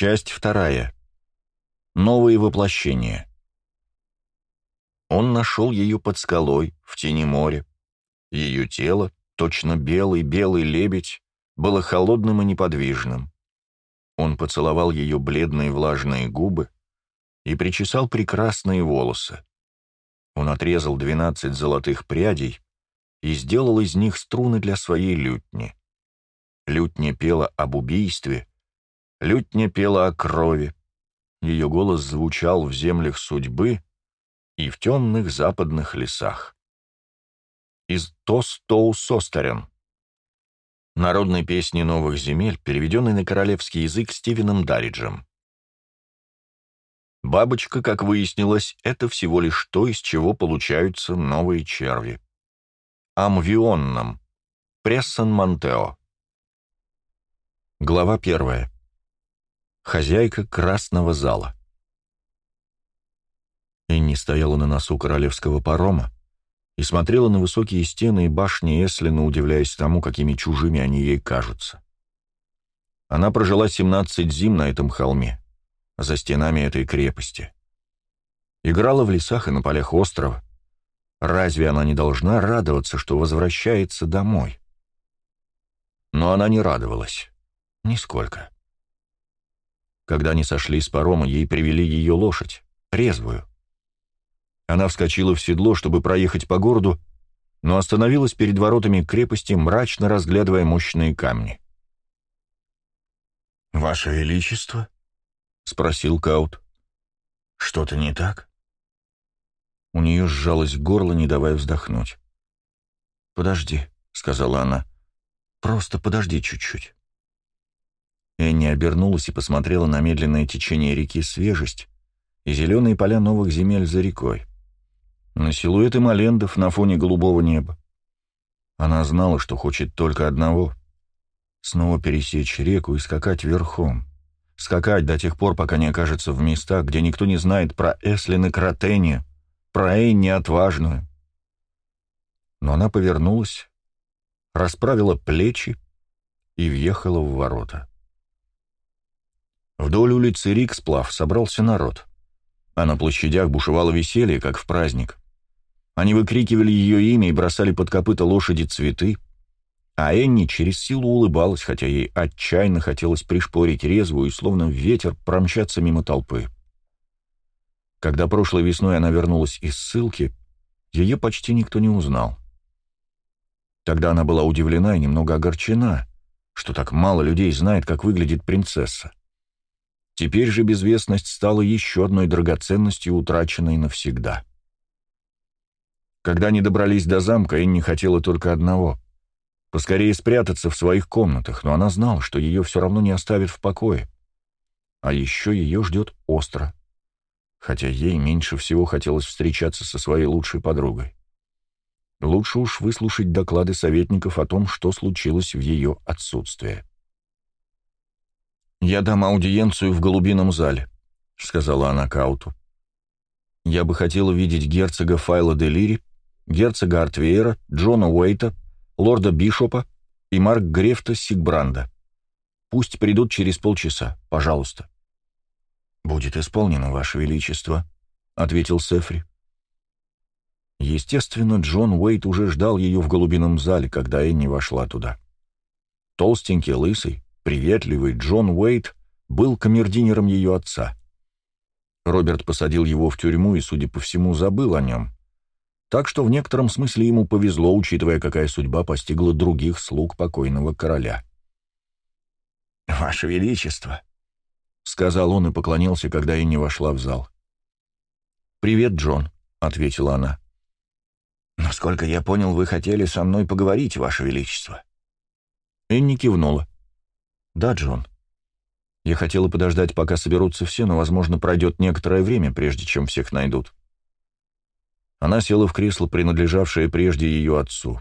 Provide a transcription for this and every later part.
Часть вторая. Новые воплощения. Он нашел ее под скалой, в тени моря. Ее тело, точно белый-белый лебедь, было холодным и неподвижным. Он поцеловал ее бледные влажные губы и причесал прекрасные волосы. Он отрезал двенадцать золотых прядей и сделал из них струны для своей лютни. Лютня пела об убийстве, лютня пела о крови. Ее голос звучал в землях судьбы и в темных западных лесах. Из Тостоу-Состерен. Народной песни новых земель, переведенной на королевский язык Стивеном Дариджем. Бабочка, как выяснилось, это всего лишь то, из чего получаются новые черви. Амвионном. Прессон Монтео. Глава первая. Хозяйка красного зала. Энни стояла на носу королевского парома и смотрела на высокие стены и башни Эслина, удивляясь тому, какими чужими они ей кажутся. Она прожила 17 зим на этом холме, за стенами этой крепости. Играла в лесах и на полях острова. Разве она не должна радоваться, что возвращается домой? Но она не радовалась. Нисколько. Когда они сошли с парома, ей привели ее лошадь, резвую. Она вскочила в седло, чтобы проехать по городу, но остановилась перед воротами крепости, мрачно разглядывая мощные камни. «Ваше Величество?» — спросил Каут. «Что-то не так?» У нее сжалось горло, не давая вздохнуть. «Подожди», — сказала она. «Просто подожди чуть-чуть». Энни обернулась и посмотрела на медленное течение реки свежесть и зеленые поля новых земель за рекой. На силуэты малендов на фоне голубого неба. Она знала, что хочет только одного — снова пересечь реку и скакать верхом скакать до тех пор, пока не окажется в местах, где никто не знает про Эслин и Кротени, про Энни отважную. Но она повернулась, расправила плечи и въехала в ворота. Вдоль улицы Риксплав собрался народ, а на площадях бушевало веселье, как в праздник. Они выкрикивали ее имя и бросали под копыта лошади цветы, а Энни через силу улыбалась, хотя ей отчаянно хотелось пришпорить резвую и словно ветер промчаться мимо толпы. Когда прошлой весной она вернулась из ссылки, ее почти никто не узнал. Тогда она была удивлена и немного огорчена, что так мало людей знает, как выглядит принцесса. Теперь же безвестность стала еще одной драгоценностью, утраченной навсегда. Когда они добрались до замка, Энни хотела только одного — поскорее спрятаться в своих комнатах, но она знала, что ее все равно не оставят в покое. А еще ее ждет остро, хотя ей меньше всего хотелось встречаться со своей лучшей подругой. Лучше уж выслушать доклады советников о том, что случилось в ее отсутствие. «Я дам аудиенцию в голубином зале», — сказала она Кауту. «Я бы хотела видеть герцога Файла де Лири, герцога Артвейера, Джона Уэйта, лорда Бишопа и Марк Грефта Сигбранда. Пусть придут через полчаса, пожалуйста». «Будет исполнено, Ваше Величество», — ответил Сефри. Естественно, Джон Уэйт уже ждал ее в голубином зале, когда Энни вошла туда. Толстенький, лысый, приветливый Джон Уэйт был камердинером ее отца. Роберт посадил его в тюрьму и, судя по всему, забыл о нем, так что в некотором смысле ему повезло, учитывая, какая судьба постигла других слуг покойного короля. «Ваше Величество», — сказал он и поклонился, когда Энни вошла в зал. «Привет, Джон», — ответила она. «Насколько я понял, вы хотели со мной поговорить, Ваше Величество». Энни кивнула. «Да, Джон. Я хотела подождать, пока соберутся все, но, возможно, пройдет некоторое время, прежде чем всех найдут. Она села в кресло, принадлежавшее прежде ее отцу,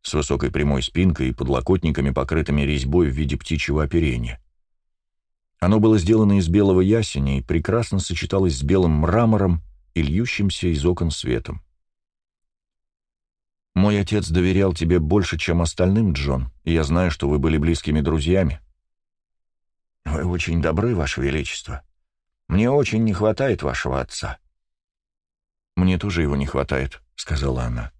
с высокой прямой спинкой и подлокотниками, покрытыми резьбой в виде птичьего оперения. Оно было сделано из белого ясеня и прекрасно сочеталось с белым мрамором и льющимся из окон светом. «Мой отец доверял тебе больше, чем остальным, Джон, и я знаю, что вы были близкими друзьями». «Вы очень добры, Ваше Величество. Мне очень не хватает вашего отца». «Мне тоже его не хватает», — сказала она.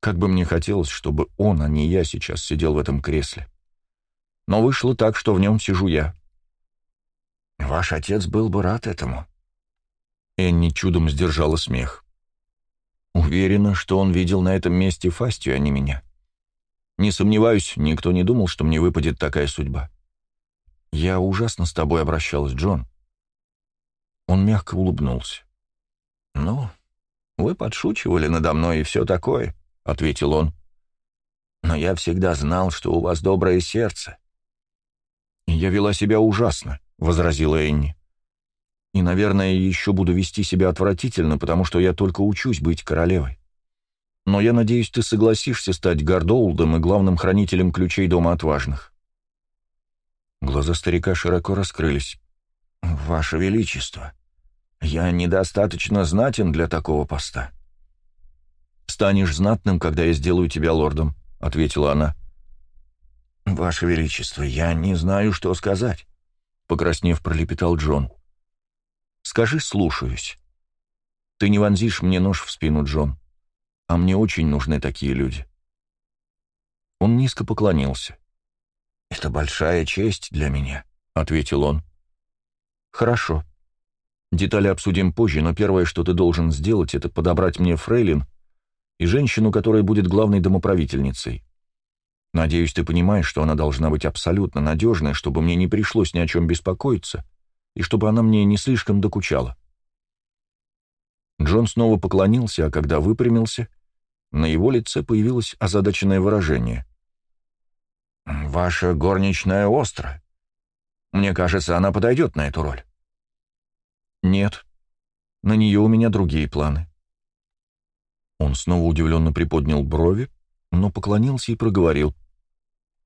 «Как бы мне хотелось, чтобы он, а не я, сейчас сидел в этом кресле. Но вышло так, что в нем сижу я». «Ваш отец был бы рад этому». Энни чудом сдержала смех. Уверена, что он видел на этом месте Фастию, а не меня. Не сомневаюсь, никто не думал, что мне выпадет такая судьба. Я ужасно с тобой обращалась, Джон. Он мягко улыбнулся. «Ну, вы подшучивали надо мной и все такое», — ответил он. «Но я всегда знал, что у вас доброе сердце». «Я вела себя ужасно», — возразила Энни. «И, наверное, еще буду вести себя отвратительно, потому что я только учусь быть королевой. Но я надеюсь, ты согласишься стать Гордоулдом и главным хранителем ключей Дома Отважных». Глаза старика широко раскрылись. «Ваше Величество, я недостаточно знатен для такого поста». «Станешь знатным, когда я сделаю тебя лордом», — ответила она. «Ваше Величество, я не знаю, что сказать», — покраснев, пролепетал Джон. «Скажи, слушаюсь. Ты не вонзишь мне нож в спину, Джон, а мне очень нужны такие люди». Он низко поклонился. «Это большая честь для меня», — ответил он. «Хорошо. Детали обсудим позже, но первое, что ты должен сделать, это подобрать мне фрейлин и женщину, которая будет главной домоправительницей. Надеюсь, ты понимаешь, что она должна быть абсолютно надежной, чтобы мне не пришлось ни о чем беспокоиться, и чтобы она мне не слишком докучала». Джон снова поклонился, а когда выпрямился, на его лице появилось озадаченное выражение. «Ваша горничная остро. Мне кажется, она подойдет на эту роль». «Нет, на нее у меня другие планы». Он снова удивленно приподнял брови, но поклонился и проговорил.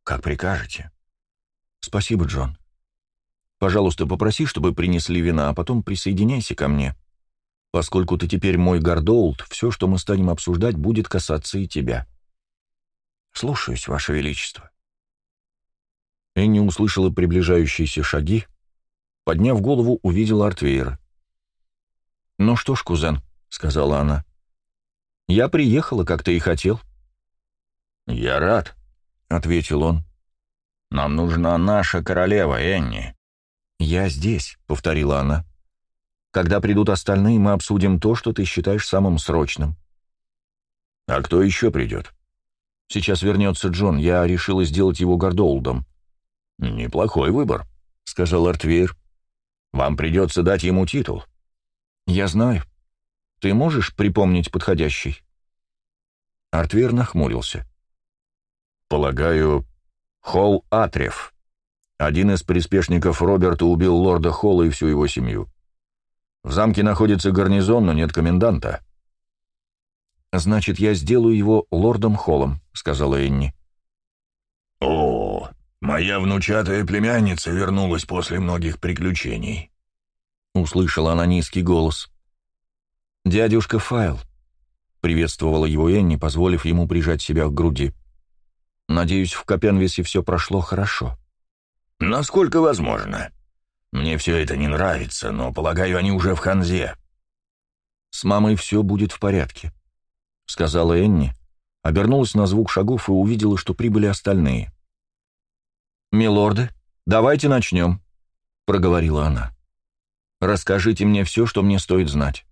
«Как прикажете». «Спасибо, Джон. Пожалуйста, попроси, чтобы принесли вина, а потом присоединяйся ко мне. Поскольку ты теперь мой Гордоулт, все, что мы станем обсуждать, будет касаться и тебя». «Слушаюсь, Ваше Величество». Энни услышала приближающиеся шаги, подняв голову, увидела Артвейра. «Ну что ж, кузен», — сказала она, — «я приехала, как ты и хотел». «Я рад», — ответил он. «Нам нужна наша королева, Энни». «Я здесь», — повторила она. «Когда придут остальные, мы обсудим то, что ты считаешь самым срочным». «А кто еще придет?» «Сейчас вернется Джон. Я решила сделать его Гордоулдом». «Неплохой выбор», — сказал Артвейр. «Вам придется дать ему титул». «Я знаю. Ты можешь припомнить подходящий?» Артвейр нахмурился. «Полагаю, Холл Атрев. Один из приспешников Роберта убил лорда Холла и всю его семью. В замке находится гарнизон, но нет коменданта». «Значит, я сделаю его лордом Холлом», — сказала Энни. «О, моя внучатая племянница вернулась после многих приключений», — услышала она низкий голос. «Дядюшка Файл», — приветствовала его Энни, позволив ему прижать себя к груди. «Надеюсь, в Копенвисе все прошло хорошо». «Насколько возможно. Мне все это не нравится, но, полагаю, они уже в Ханзе». «С мамой все будет в порядке», — сказала Энни, обернулась на звук шагов и увидела, что прибыли остальные. «Милорды, давайте начнем», — проговорила она. «Расскажите мне все, что мне стоит знать.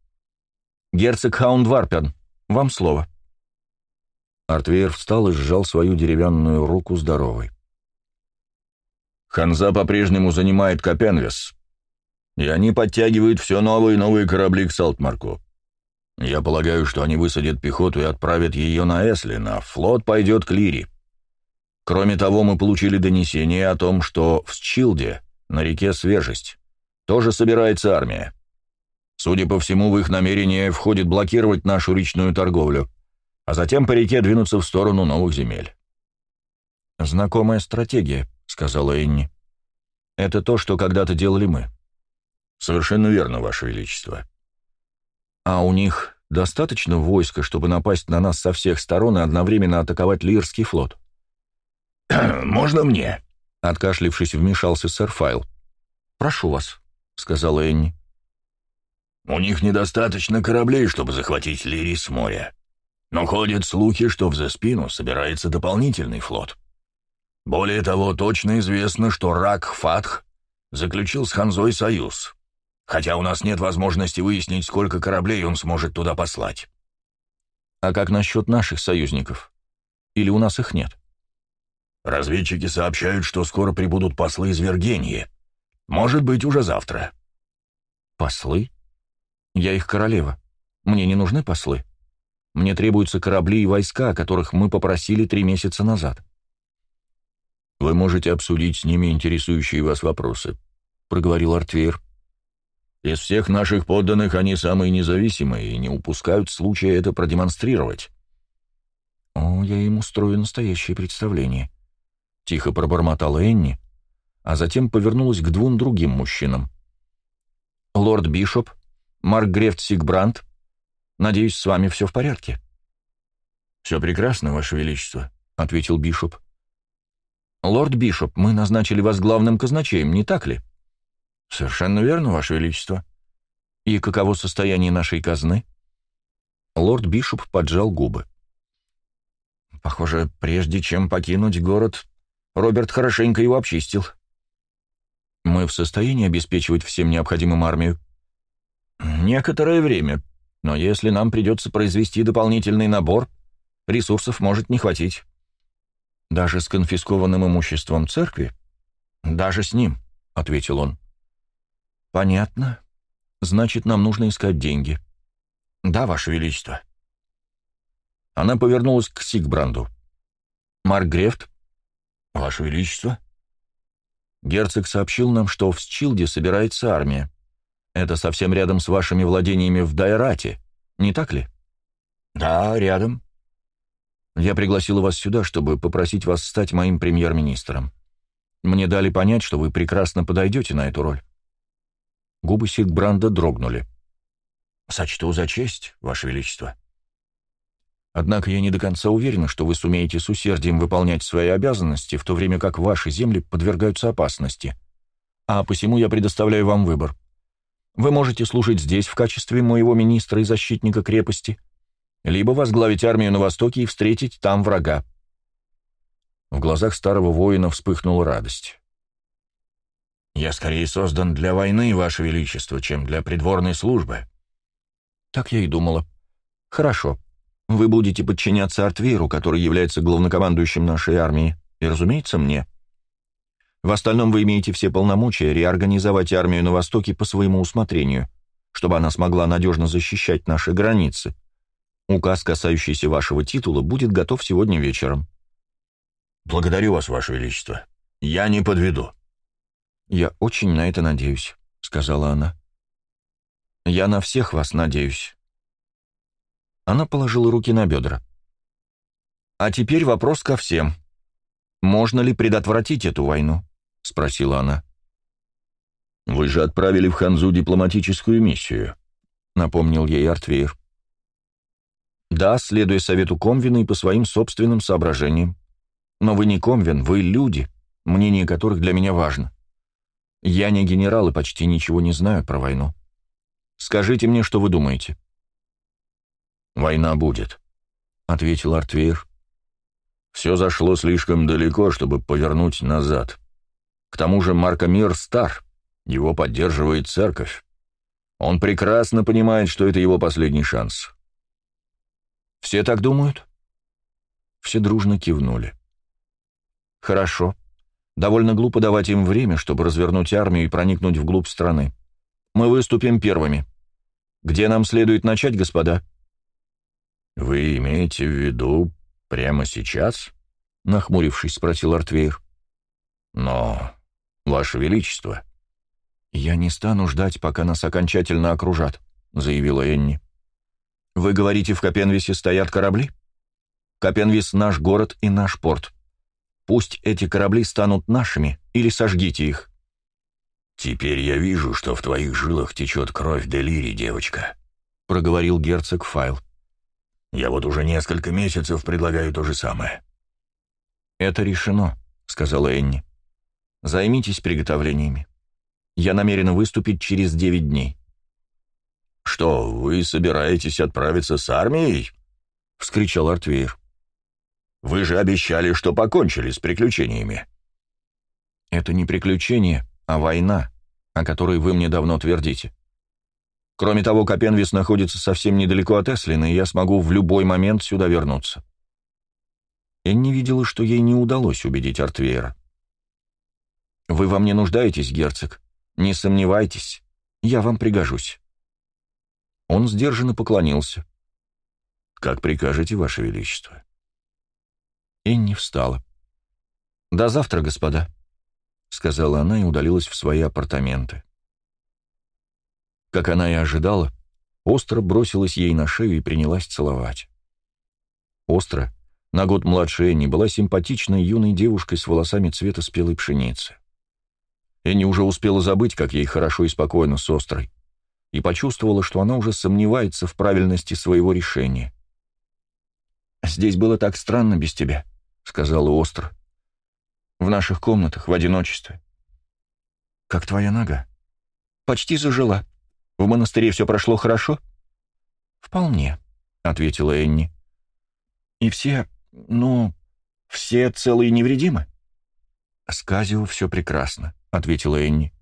Герцог Хаундварпен, вам слово». Артвейер встал и сжал свою деревянную руку здоровой. «Ханза по-прежнему занимает Копенвес, и они подтягивают все новые и новые корабли к Салтмарку. Я полагаю, что они высадят пехоту и отправят ее на Эслин, а флот пойдет к Лири. Кроме того, мы получили донесение о том, что в Счилде, на реке Свежесть, тоже собирается армия. Судя по всему, в их намерение входит блокировать нашу речную торговлю, а затем по реке двинуться в сторону новых земель. «Знакомая стратегия», — сказала Энни. «Это то, что когда-то делали мы». «Совершенно верно, Ваше Величество». «А у них достаточно войска, чтобы напасть на нас со всех сторон и одновременно атаковать Лирский флот?» «Можно мне?» Откашлившись, вмешался сэр Файл. «Прошу вас», — сказала Энни. «У них недостаточно кораблей, чтобы захватить Лири с моря. Но ходят слухи, что в Заспину собирается дополнительный флот. Более того, точно известно, что Рак Фатх заключил с Ханзой союз, хотя у нас нет возможности выяснить, сколько кораблей он сможет туда послать». «А как насчет наших союзников? Или у нас их нет?» «Разведчики сообщают, что скоро прибудут послы из Вергении. Может быть, уже завтра». «Послы? Я их королева. Мне не нужны послы. Мне требуются корабли и войска, о которых мы попросили три месяца назад». «Вы можете обсудить с ними интересующие вас вопросы», — проговорил Артвейр. «Из всех наших подданных они самые независимые и не упускают случая это продемонстрировать». «О, я им устрою настоящее представление», — тихо пробормотала Энни, а затем повернулась к двум другим мужчинам. «Лорд Бишоп, Маркгрефт Сигбранд, надеюсь, с вами все в порядке?» «Все прекрасно, Ваше Величество», — ответил Бишоп. «Лорд Бишоп, мы назначили вас главным казначеем, не так ли?» «Совершенно верно, Ваше Величество». «И каково состояние нашей казны?» Лорд Бишоп поджал губы. «Похоже, прежде чем покинуть город, Роберт хорошенько его обчистил. Мы в состоянии обеспечивать всем необходимым армию? Некоторое время, но если нам придется произвести дополнительный набор, ресурсов может не хватить. Даже с конфискованным имуществом церкви? Даже с ним, — ответил он. Понятно. Значит, нам нужно искать деньги. Да, Ваше Величество. Она повернулась к Сигбранду. Марк Грефт, «Ваше Величество?» Герцог сообщил нам, что в Счилде собирается армия. Это совсем рядом с вашими владениями в Дайрате, не так ли? Да, рядом. Я пригласил вас сюда, чтобы попросить вас стать моим премьер-министром. Мне дали понять, что вы прекрасно подойдете на эту роль. Губы Сигбранда дрогнули. «Сочту за честь, Ваше Величество». Однако я не до конца уверен, что вы сумеете с усердием выполнять свои обязанности, в то время как ваши земли подвергаются опасности. А посему я предоставляю вам выбор. Вы можете служить здесь в качестве моего министра и защитника крепости, либо возглавить армию на востоке и встретить там врага. В глазах старого воина вспыхнула радость. «Я скорее создан для войны, Ваше Величество, чем для придворной службы». «Так я и думала. Хорошо. Вы будете подчиняться Артвейру, который является главнокомандующим нашей армии, и, разумеется, мне. В остальном вы имеете все полномочия реорганизовать армию на Востоке по своему усмотрению, чтобы она смогла надежно защищать наши границы. Указ, касающийся вашего титула, будет готов сегодня вечером. Благодарю вас, Ваше Величество. Я не подведу. Я очень на это надеюсь, сказала она. Я на всех вас надеюсь. Она положила руки на бедра. «А теперь вопрос ко всем. Можно ли предотвратить эту войну?» — спросила она. «Вы же отправили в Ханзу дипломатическую миссию», — напомнил ей Артвейр. «Да, следуя совету Комвина и по своим собственным соображениям. Но вы не Комвин, вы люди, мнение которых для меня важно. Я не генерал и почти ничего не знаю про войну. Скажите мне, что вы думаете». «Война будет», — ответил Артвейр. «Все зашло слишком далеко, чтобы повернуть назад. К тому же Маркомир стар, его поддерживает церковь. Он прекрасно понимает, что это его последний шанс». «Все так думают?» Все дружно кивнули. «Хорошо. Довольно глупо давать им время, чтобы развернуть армию и проникнуть вглубь страны. Мы выступим первыми. Где нам следует начать, господа?» «Вы имеете в виду прямо сейчас?» — нахмурившись, спросил Артвейр. «Но, Ваше Величество...» «Я не стану ждать, пока нас окончательно окружат», — заявила Энни. «Вы говорите, в Копенвисе стоят корабли? Копенвис — наш город и наш порт. Пусть эти корабли станут нашими, или сожгите их». «Теперь я вижу, что в твоих жилах течет кровь Делири, девочка», — проговорил герцог Файл. Я вот уже несколько месяцев предлагаю то же самое». «Это решено», — сказала Энни. Займитесь приготовлениями. Я намерена выступить через девять дней». «Что, вы собираетесь отправиться с армией?» — вскричал Артвейр. «Вы же обещали, что покончили с приключениями». «Это не приключение, а война, о которой вы мне давно твердите. Кроме того, Копенвис находится совсем недалеко от Эслина, и я смогу в любой момент сюда вернуться». Энни видела, что ей не удалось убедить Артвейра. «Вы во мне нуждаетесь, герцог? Не сомневайтесь, я вам пригожусь». Он сдержанно поклонился. «Как прикажете, Ваше Величество?» Энни встала. «До завтра, господа», — сказала она и удалилась в свои апартаменты. Как она и ожидала, Остро бросилась ей на шею и принялась целовать. Остро, на год младше Энни, была симпатичной юной девушкой с волосами цвета спелой пшеницы. Энни уже успела забыть, как ей хорошо и спокойно с Острой, и почувствовала, что она уже сомневается в правильности своего решения. «Здесь было так странно без тебя», — сказала Остро. «В наших комнатах, в одиночестве». «Как твоя нога?» «Почти зажила», в монастыре все прошло хорошо?» «Вполне», — ответила Энни. «И все, ну, все целые и невредимы?» «С Казио все прекрасно», — ответила Энни.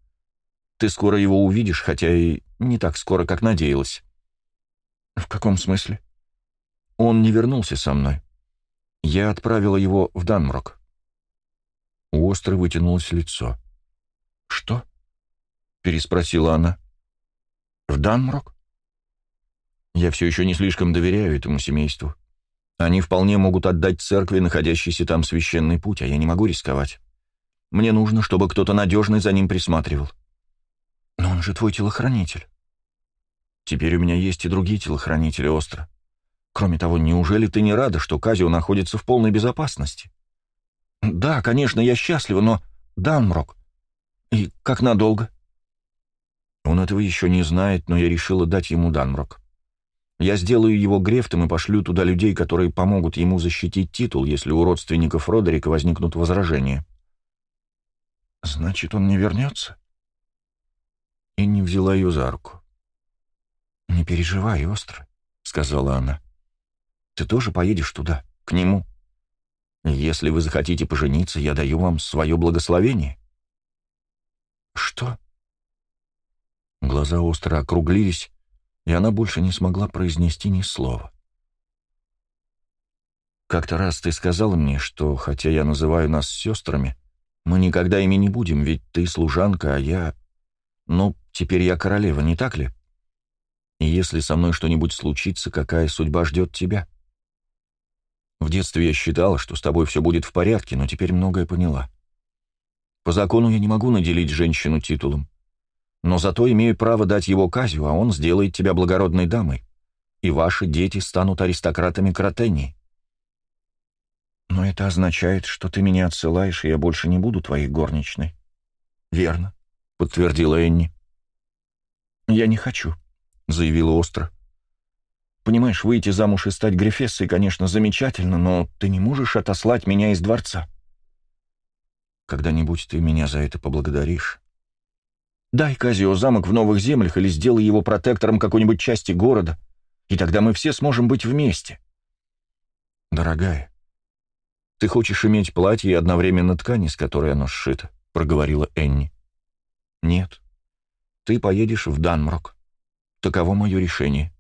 «Ты скоро его увидишь, хотя и не так скоро, как надеялась». «В каком смысле?» «Он не вернулся со мной. Я отправила его в Данмрок». У Остры вытянулось лицо. «Что?» — переспросила она. В Данмрок? Я все еще не слишком доверяю этому семейству. Они вполне могут отдать церкви находящийся там священный путь, а я не могу рисковать. Мне нужно, чтобы кто-то надежный за ним присматривал. Но он же твой телохранитель. Теперь у меня есть и другие телохранители остро. Кроме того, неужели ты не рада, что Казио находится в полной безопасности? Да, конечно, я счастлива, но... Данмрок. И как надолго? — он этого еще не знает, но я решила дать ему Данмрок. Я сделаю его грефтом и пошлю туда людей, которые помогут ему защитить титул, если у родственников Родерика возникнут возражения. Значит, он не вернется? И не взяла ее за руку. «Не переживай, Остро», — сказала она. «Ты тоже поедешь туда, к нему. Если вы захотите пожениться, я даю вам свое благословение». «Что?» Глаза остро округлились, и она больше не смогла произнести ни слова. «Как-то раз ты сказала мне, что, хотя я называю нас сестрами, мы никогда ими не будем, ведь ты служанка, а я... Ну, теперь я королева, не так ли? И если со мной что-нибудь случится, какая судьба ждет тебя?» В детстве я считала, что с тобой все будет в порядке, но теперь многое поняла. По закону я не могу наделить женщину титулом но зато имею право дать его Казю, а он сделает тебя благородной дамой, и ваши дети станут аристократами Кротении. Но это означает, что ты меня отсылаешь, и я больше не буду твоей горничной. Верно, подтвердила Энни. Я не хочу, заявила остро. Понимаешь, выйти замуж и стать грифессой, конечно, замечательно, но ты не можешь отослать меня из дворца. Когда-нибудь ты меня за это поблагодаришь. Дай Казио замок в новых землях или сделай его протектором какой-нибудь части города, и тогда мы все сможем быть вместе. Дорогая, ты хочешь иметь платье и одновременно ткань, из которой оно сшито, проговорила Энни. Нет, ты поедешь в Данмрок. Таково мое решение.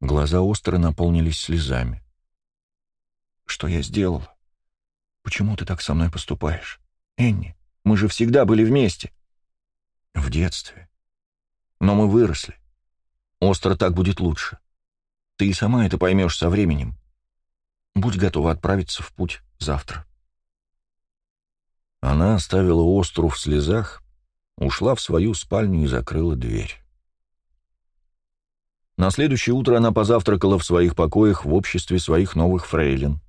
Глаза остро наполнились слезами. Что я сделала? Почему ты так со мной поступаешь? Энни, мы же всегда были вместе. — в детстве. Но мы выросли. Остро так будет лучше. Ты и сама это поймешь со временем. Будь готова отправиться в путь завтра. Она оставила Остру в слезах, ушла в свою спальню и закрыла дверь. На следующее утро она позавтракала в своих покоях в обществе своих новых фрейлин.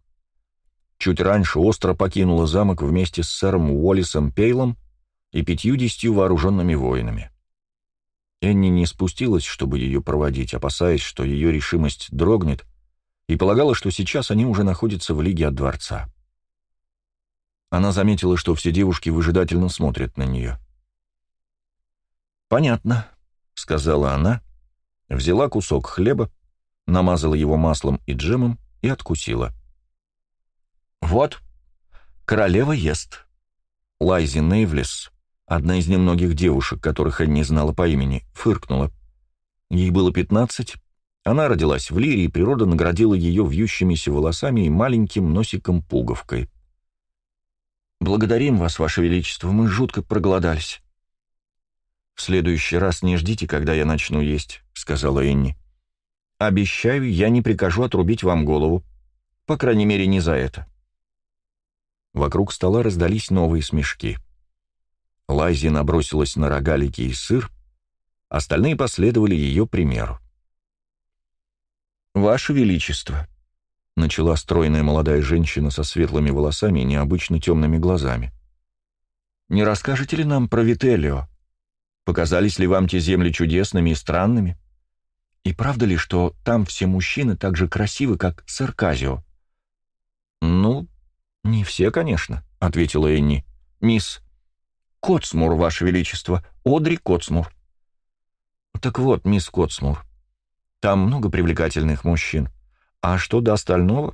Чуть раньше Остро покинула замок вместе с сэром Уоллисом Пейлом и пятьюдесятью вооруженными воинами. Энни не спустилась, чтобы ее проводить, опасаясь, что ее решимость дрогнет, и полагала, что сейчас они уже находятся в лиге от дворца. Она заметила, что все девушки выжидательно смотрят на нее. «Понятно», — сказала она, взяла кусок хлеба, намазала его маслом и джемом и откусила. «Вот, королева ест». Лайзи Нейвлес, одна из немногих девушек, которых Энни знала по имени, фыркнула. Ей было пятнадцать, она родилась в Лире, и природа наградила ее вьющимися волосами и маленьким носиком-пуговкой. «Благодарим вас, ваше величество, мы жутко проголодались». «В следующий раз не ждите, когда я начну есть», — сказала Энни. «Обещаю, я не прикажу отрубить вам голову. По крайней мере, не за это». Вокруг стола раздались новые смешки. Лайзи набросилась на рогалики и сыр, остальные последовали ее примеру. «Ваше Величество», — начала стройная молодая женщина со светлыми волосами и необычно темными глазами. «Не расскажете ли нам про Вителио? Показались ли вам те земли чудесными и странными? И правда ли, что там все мужчины так же красивы, как Сарказио?» «Ну, не все, конечно», — ответила Энни. «Мисс Котсмур, Ваше Величество, Одри Котсмур». «Так вот, мисс Котсмур, там много привлекательных мужчин. А что до остального?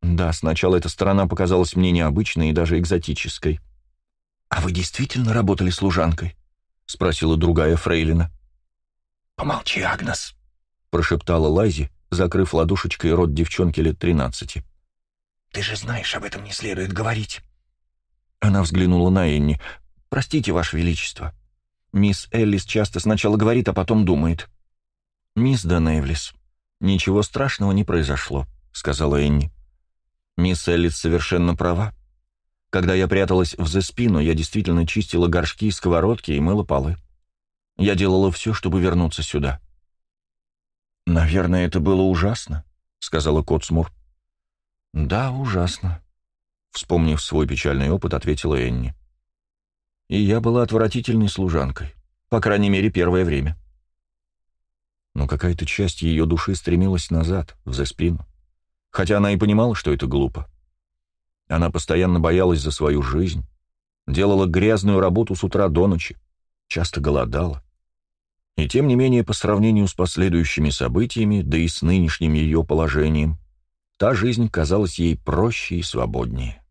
Да, сначала эта сторона показалась мне необычной и даже экзотической. «А вы действительно работали служанкой?» — спросила другая фрейлина. «Помолчи, Агнес», — прошептала Лайзи, закрыв ладошечкой рот девчонки лет тринадцати. «Ты же знаешь, об этом не следует говорить». Она взглянула на Энни. «Простите, Ваше Величество. Мисс Эллис часто сначала говорит, а потом думает. «Мисс Данейвлис, ничего страшного не произошло», — сказала Энни. «Мисс Эллис совершенно права. Когда я пряталась в Зеспину, я действительно чистила горшки, сковородки и мыла полы. Я делала все, чтобы вернуться сюда». «Наверное, это было ужасно», — сказала Котсмур. «Да, ужасно», — вспомнив свой печальный опыт, ответила Энни. «И я была отвратительной служанкой, по крайней мере, первое время но какая-то часть ее души стремилась назад, за спину. Хотя она и понимала, что это глупо. Она постоянно боялась за свою жизнь, делала грязную работу с утра до ночи, часто голодала. И тем не менее, по сравнению с последующими событиями, да и с нынешним ее положением, та жизнь казалась ей проще и свободнее.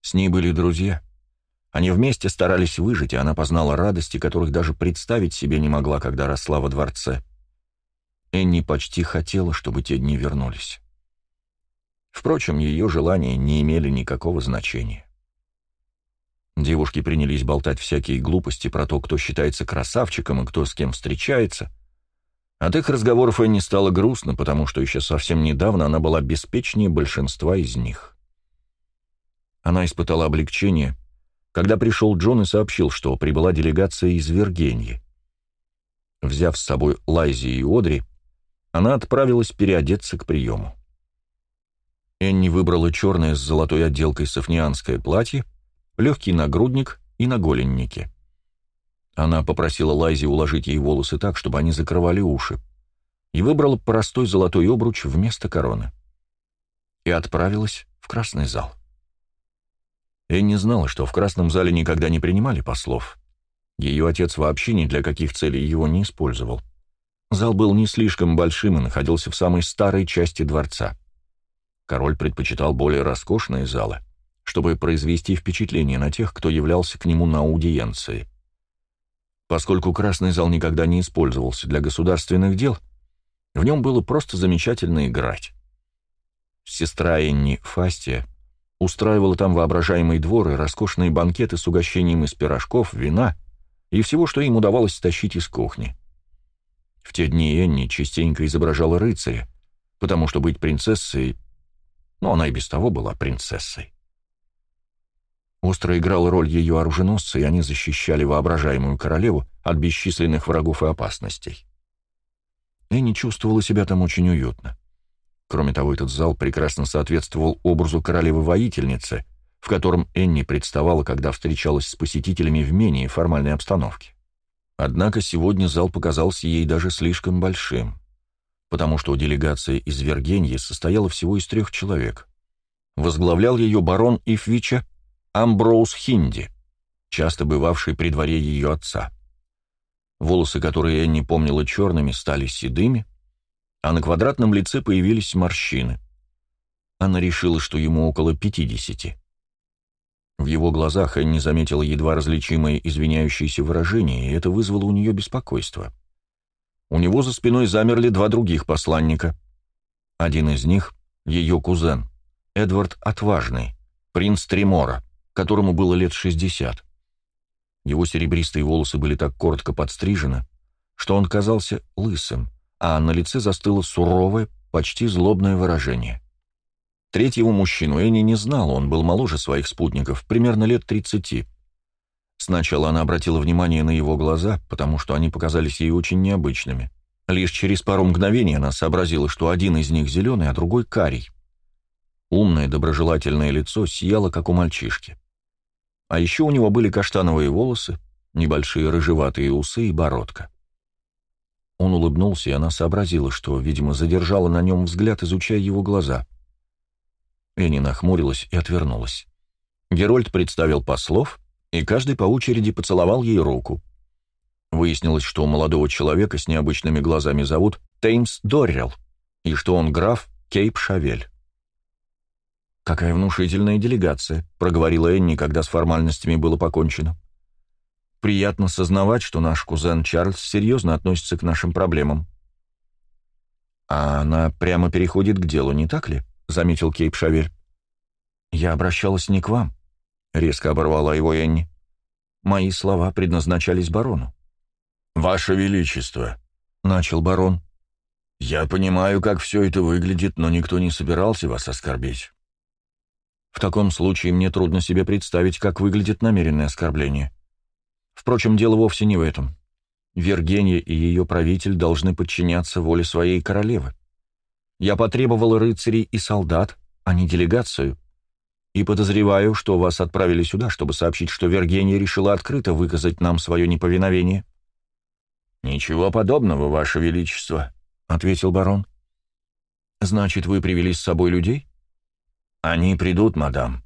С ней были друзья. Они вместе старались выжить, и она познала радости, которых даже представить себе не могла, когда росла во дворце. Энни почти хотела, чтобы те дни вернулись. Впрочем, ее желания не имели никакого значения. Девушки принялись болтать всякие глупости про то, кто считается красавчиком и кто с кем встречается. От их разговоров Энни стало грустно, потому что еще совсем недавно она была беспечнее большинства из них. Она испытала облегчение, когда пришел Джон и сообщил, что прибыла делегация из Виргении. Взяв с собой Лайзи и Одри, она отправилась переодеться к приему. Энни выбрала черное с золотой отделкой софнианское платье, легкий нагрудник и наголенники. Она попросила Лайзи уложить ей волосы так, чтобы они закрывали уши, и выбрала простой золотой обруч вместо короны. И отправилась в красный зал. Энни знала, что в красном зале никогда не принимали послов. Ее отец вообще ни для каких целей его не использовал. Зал был не слишком большим и находился в самой старой части дворца. Король предпочитал более роскошные залы, чтобы произвести впечатление на тех, кто являлся к нему на аудиенции. Поскольку красный зал никогда не использовался для государственных дел, в нем было просто замечательно играть. Сестра Энни, Фастия, устраивала там воображаемые дворы, роскошные банкеты с угощением из пирожков, вина и всего, что им удавалось стащить из кухни. В те дни Энни частенько изображала рыцаря, потому что быть принцессой... Ну, она и без того была принцессой. Остро играл роль ее оруженосца, и они защищали воображаемую королеву от бесчисленных врагов и опасностей. Энни чувствовала себя там очень уютно. Кроме того, этот зал прекрасно соответствовал образу королевы-воительницы, в котором Энни представала, когда встречалась с посетителями в менее формальной обстановке. Однако сегодня зал показался ей даже слишком большим, потому что делегация из Вергеньи состояла всего из трех человек. Возглавлял ее барон Ифвича, Амброуз Хинди, часто бывавший при дворе ее отца. Волосы, которые Энни помнила черными, стали седыми, а на квадратном лице появились морщины. Она решила, что ему около пятидесяти. В его глазах Энни заметила едва различимое извиняющееся выражение, и это вызвало у нее беспокойство. У него за спиной замерли два других посланника. Один из них — ее кузен, Эдвард Отважный, принц Тремора, которому было лет шестьдесят. Его серебристые волосы были так коротко подстрижены, что он казался лысым, а на лице застыло суровое, почти злобное выражение. Третьего мужчину Энни не знала, он был моложе своих спутников, примерно лет тридцати. Сначала она обратила внимание на его глаза, потому что они показались ей очень необычными. Лишь через пару мгновений она сообразила, что один из них зеленый, а другой карий. Умное, доброжелательное лицо сияло, как у мальчишки. А еще у него были каштановые волосы, небольшие рыжеватые усы и бородка. Он улыбнулся, и она сообразила, что, видимо, задержала на нем взгляд, изучая его глаза. Энни нахмурилась и отвернулась. Герольд представил послов, и каждый по очереди поцеловал ей руку. Выяснилось, что молодого человека с необычными глазами зовут Теймс Доррелл, и что он граф Кейп Шавель. «Какая внушительная делегация», — проговорила Энни, когда с формальностями было покончено. «Приятно сознавать, что наш кузен Чарльз серьезно относится к нашим проблемам». «А она прямо переходит к делу, не так ли?» — заметил Кейп Шавель. «Я обращалась не к вам», — резко оборвала его Энни. «Мои слова предназначались барону». «Ваше Величество», — начал барон, — «я понимаю, как все это выглядит, но никто не собирался вас оскорбить. В таком случае мне трудно себе представить, как выглядит намеренное оскорбление. Впрочем, дело вовсе не в этом. Вергения и ее правитель должны подчиняться воле своей королевы. Я потребовал рыцарей и солдат, а не делегацию. И подозреваю, что вас отправили сюда, чтобы сообщить, что Вергения решила открыто выказать нам свое неповиновение. «Ничего подобного, Ваше Величество», — ответил барон. «Значит, вы привели с собой людей?» «Они придут, мадам».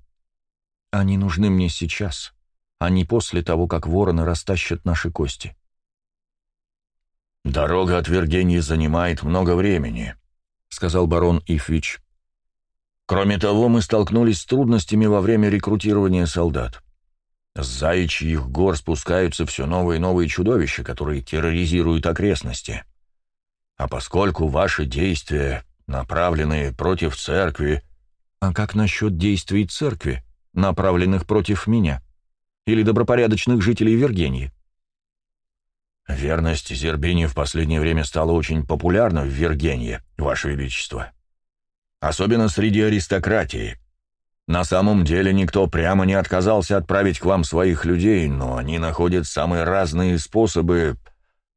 «Они нужны мне сейчас, а не после того, как вороны растащат наши кости». «Дорога от Вергении занимает много времени», — сказал барон Ифвич. «Кроме того, мы столкнулись с трудностями во время рекрутирования солдат. С заячьих гор спускаются все новые и новые чудовища, которые терроризируют окрестности. А поскольку ваши действия, направленные против церкви, а как насчет действий церкви, направленных против меня? Или добропорядочных жителей Вергении? Верность Зербини в последнее время стала очень популярна в Вергении, Ваше Величество. Особенно среди аристократии. На самом деле никто прямо не отказался отправить к вам своих людей, но они находят самые разные способы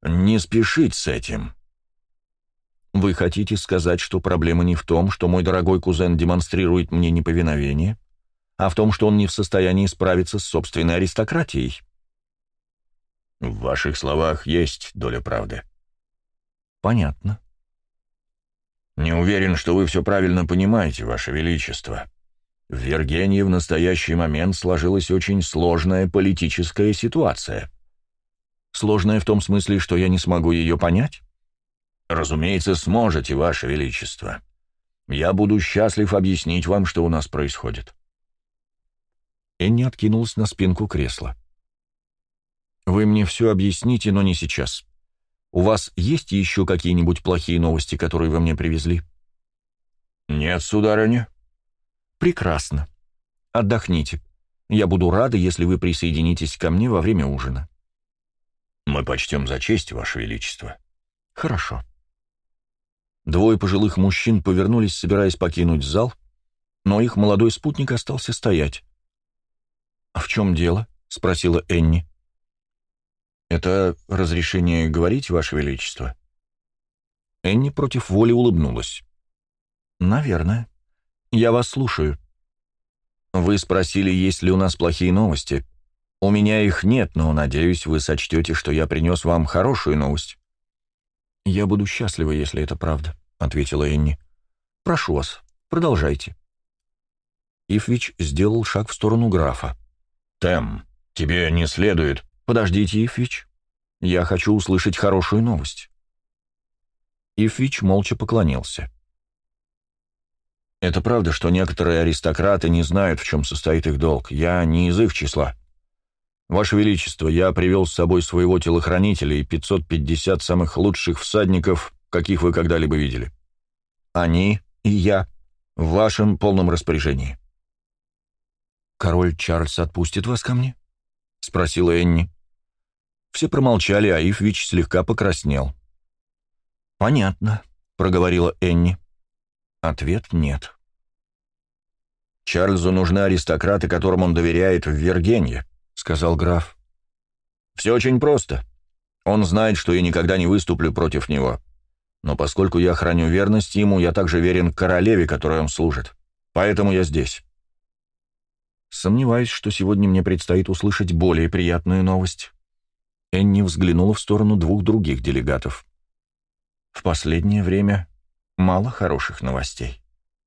не спешить с этим. Вы хотите сказать, что проблема не в том, что мой дорогой кузен демонстрирует мне неповиновение, а в том, что он не в состоянии справиться с собственной аристократией? В ваших словах есть доля правды. Понятно. Не уверен, что вы все правильно понимаете, ваше величество. В Вергении в настоящий момент сложилась очень сложная политическая ситуация. Сложная в том смысле, что я не смогу ее понять? «Разумеется, сможете, Ваше Величество. Я буду счастлив объяснить вам, что у нас происходит». Энни откинулась на спинку кресла. «Вы мне все объясните, но не сейчас. У вас есть еще какие-нибудь плохие новости, которые вы мне привезли?» «Нет, сударыня». «Прекрасно. Отдохните. Я буду рада, если вы присоединитесь ко мне во время ужина». «Мы почтем за честь, Ваше Величество». «Хорошо». Двое пожилых мужчин повернулись, собираясь покинуть зал, но их молодой спутник остался стоять. «А в чем дело?» — спросила Энни. «Это разрешение говорить, Ваше Величество?» Энни против воли улыбнулась. «Наверное. Я вас слушаю». «Вы спросили, есть ли у нас плохие новости. У меня их нет, но, надеюсь, вы сочтете, что я принес вам хорошую новость». «Я буду счастлива, если это правда», — ответила Энни. «Прошу вас, продолжайте». Ифвич сделал шаг в сторону графа. Тем, тебе не следует...» «Подождите, Ифвич. Я хочу услышать хорошую новость». Ифвич молча поклонился. «Это правда, что некоторые аристократы не знают, в чем состоит их долг. Я не из их числа. Ваше Величество, я привел с собой своего телохранителя и 550 самых лучших всадников, каких вы когда-либо видели. Они и я в вашем полном распоряжении». «Король Чарльз отпустит вас ко мне?» — спросила Энни. Все промолчали, а Ифвич слегка покраснел. «Понятно», — проговорила Энни. Ответ «нет». «Чарльзу нужны аристократы, которым он доверяет в Вергенье», — сказал граф. «Все очень просто. Он знает, что я никогда не выступлю против него. Но поскольку я храню верность ему, я также верен королеве, которой он служит. Поэтому я здесь». Сомневаюсь, что сегодня мне предстоит услышать более приятную новость. Энни взглянула в сторону двух других делегатов. В последнее время мало хороших новостей.